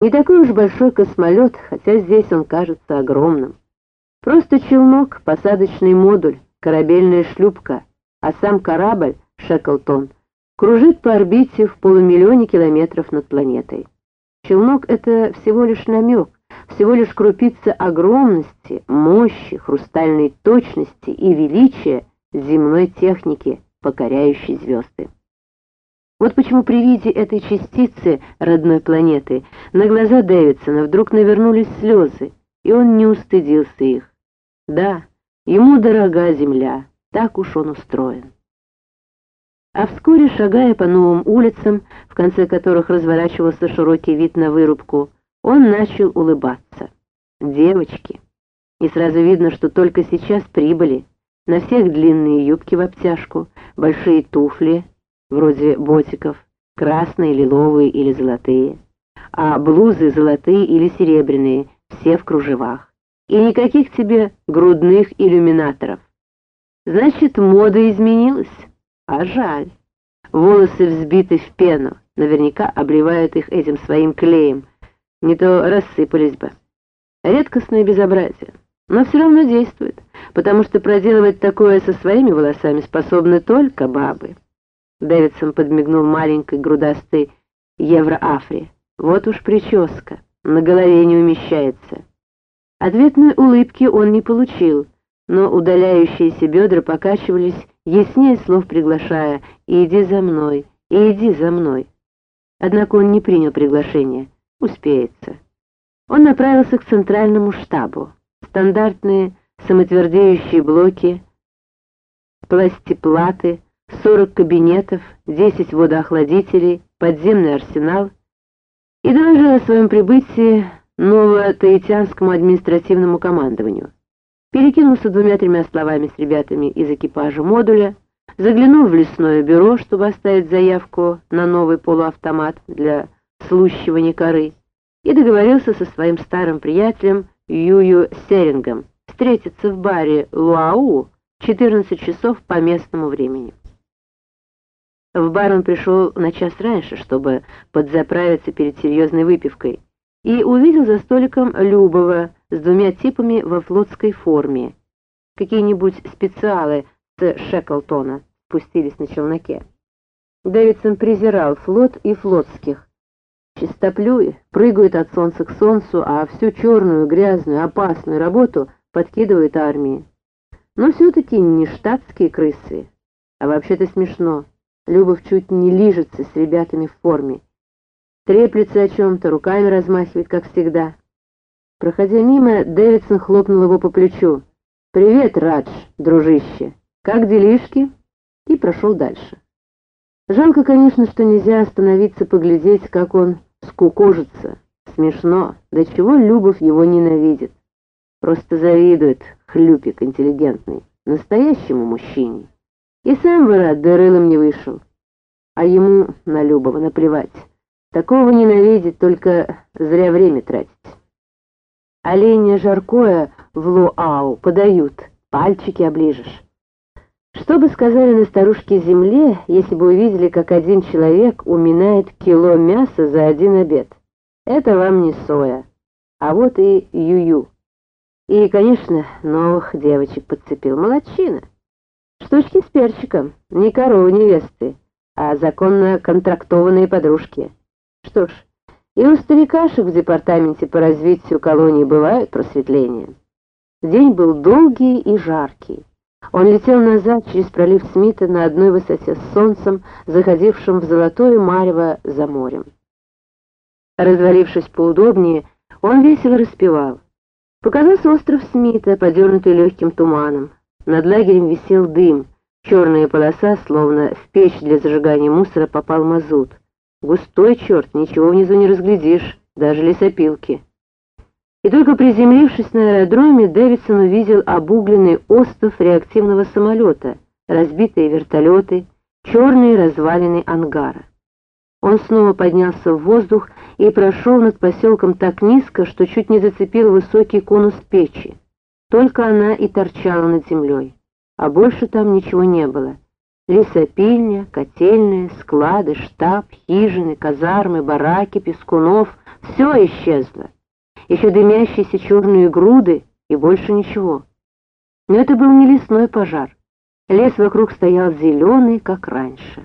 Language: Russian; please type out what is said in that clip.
Не такой уж большой космолет, хотя здесь он кажется огромным. Просто челнок, посадочный модуль, корабельная шлюпка, а сам корабль, Шеклтон, кружит по орбите в полумиллионе километров над планетой. Челнок — это всего лишь намек, всего лишь крупица огромности, мощи, хрустальной точности и величия земной техники, покоряющей звезды. Вот почему при виде этой частицы родной планеты на глаза Дэвидсона вдруг навернулись слезы, и он не устыдился их. Да, ему дорога земля, так уж он устроен. А вскоре, шагая по новым улицам, в конце которых разворачивался широкий вид на вырубку, он начал улыбаться. Девочки. И сразу видно, что только сейчас прибыли. На всех длинные юбки в обтяжку, большие туфли, вроде ботиков, красные, лиловые или золотые, а блузы золотые или серебряные, все в кружевах. И никаких тебе грудных иллюминаторов. Значит, мода изменилась, а жаль. Волосы взбиты в пену, наверняка обливают их этим своим клеем, не то рассыпались бы. Редкостное безобразие, но все равно действует, потому что проделывать такое со своими волосами способны только бабы. Дэвидсон подмигнул маленькой грудастой Евроафре. Вот уж прическа, на голове не умещается. Ответной улыбки он не получил, но удаляющиеся бедра покачивались, яснее слов приглашая «Иди за мной, иди за мной». Однако он не принял приглашение. Успеется. Он направился к центральному штабу. Стандартные самотвердеющие блоки, пластиплаты, 40 кабинетов, 10 водоохладителей, подземный арсенал и доложил о своем прибытии Ново-Таитянскому административному командованию. Перекинулся двумя-тремя словами с ребятами из экипажа модуля, заглянул в лесное бюро, чтобы оставить заявку на новый полуавтомат для слущивания коры, и договорился со своим старым приятелем Юю Серингом встретиться в баре Луау 14 часов по местному времени. В бар он пришел на час раньше, чтобы подзаправиться перед серьезной выпивкой, и увидел за столиком Любова с двумя типами во флотской форме. Какие-нибудь специалы с Шеклтона спустились на челноке. Дэвидсон презирал флот и флотских. Чистоплюи прыгают от солнца к солнцу, а всю черную, грязную, опасную работу подкидывают армии. Но все-таки не штатские крысы, а вообще-то смешно. Любов чуть не лижется с ребятами в форме. Треплется о чем-то, руками размахивает, как всегда. Проходя мимо, Дэвидсон хлопнул его по плечу. «Привет, Радж, дружище! Как делишки?» И прошел дальше. Жалко, конечно, что нельзя остановиться поглядеть, как он скукожится. Смешно, до чего Любов его ненавидит. Просто завидует, хлюпик интеллигентный, настоящему мужчине. И сам бы рад, да рылом не вышел. А ему на Любова наплевать. Такого ненавидеть, только зря время тратить. Оленя жаркое в Луау подают, пальчики оближешь. Что бы сказали на старушке земле, если бы увидели, как один человек уминает кило мяса за один обед? Это вам не соя. А вот и Ю-Ю. И, конечно, новых девочек подцепил. Молодчина. Штучки с перчиком, не коровы невесты, а законно контрактованные подружки. Что ж, и у старикашек в департаменте по развитию колонии бывают просветления. День был долгий и жаркий. Он летел назад через пролив Смита на одной высоте с солнцем, заходившим в золотое марево за морем. Развалившись поудобнее, он весело распевал. Показался остров Смита, подернутый легким туманом. Над лагерем висел дым, черная полоса, словно в печь для зажигания мусора попал мазут. Густой черт, ничего внизу не разглядишь, даже лесопилки. И только приземлившись на аэродроме, Дэвидсон увидел обугленный остров реактивного самолета, разбитые вертолеты, черные развалины ангара. Он снова поднялся в воздух и прошел над поселком так низко, что чуть не зацепил высокий конус печи. Только она и торчала над землей, а больше там ничего не было. Лесопильня, котельная, склады, штаб, хижины, казармы, бараки, пескунов, Все исчезло. Еще дымящиеся черные груды и больше ничего. Но это был не лесной пожар. Лес вокруг стоял зеленый, как раньше.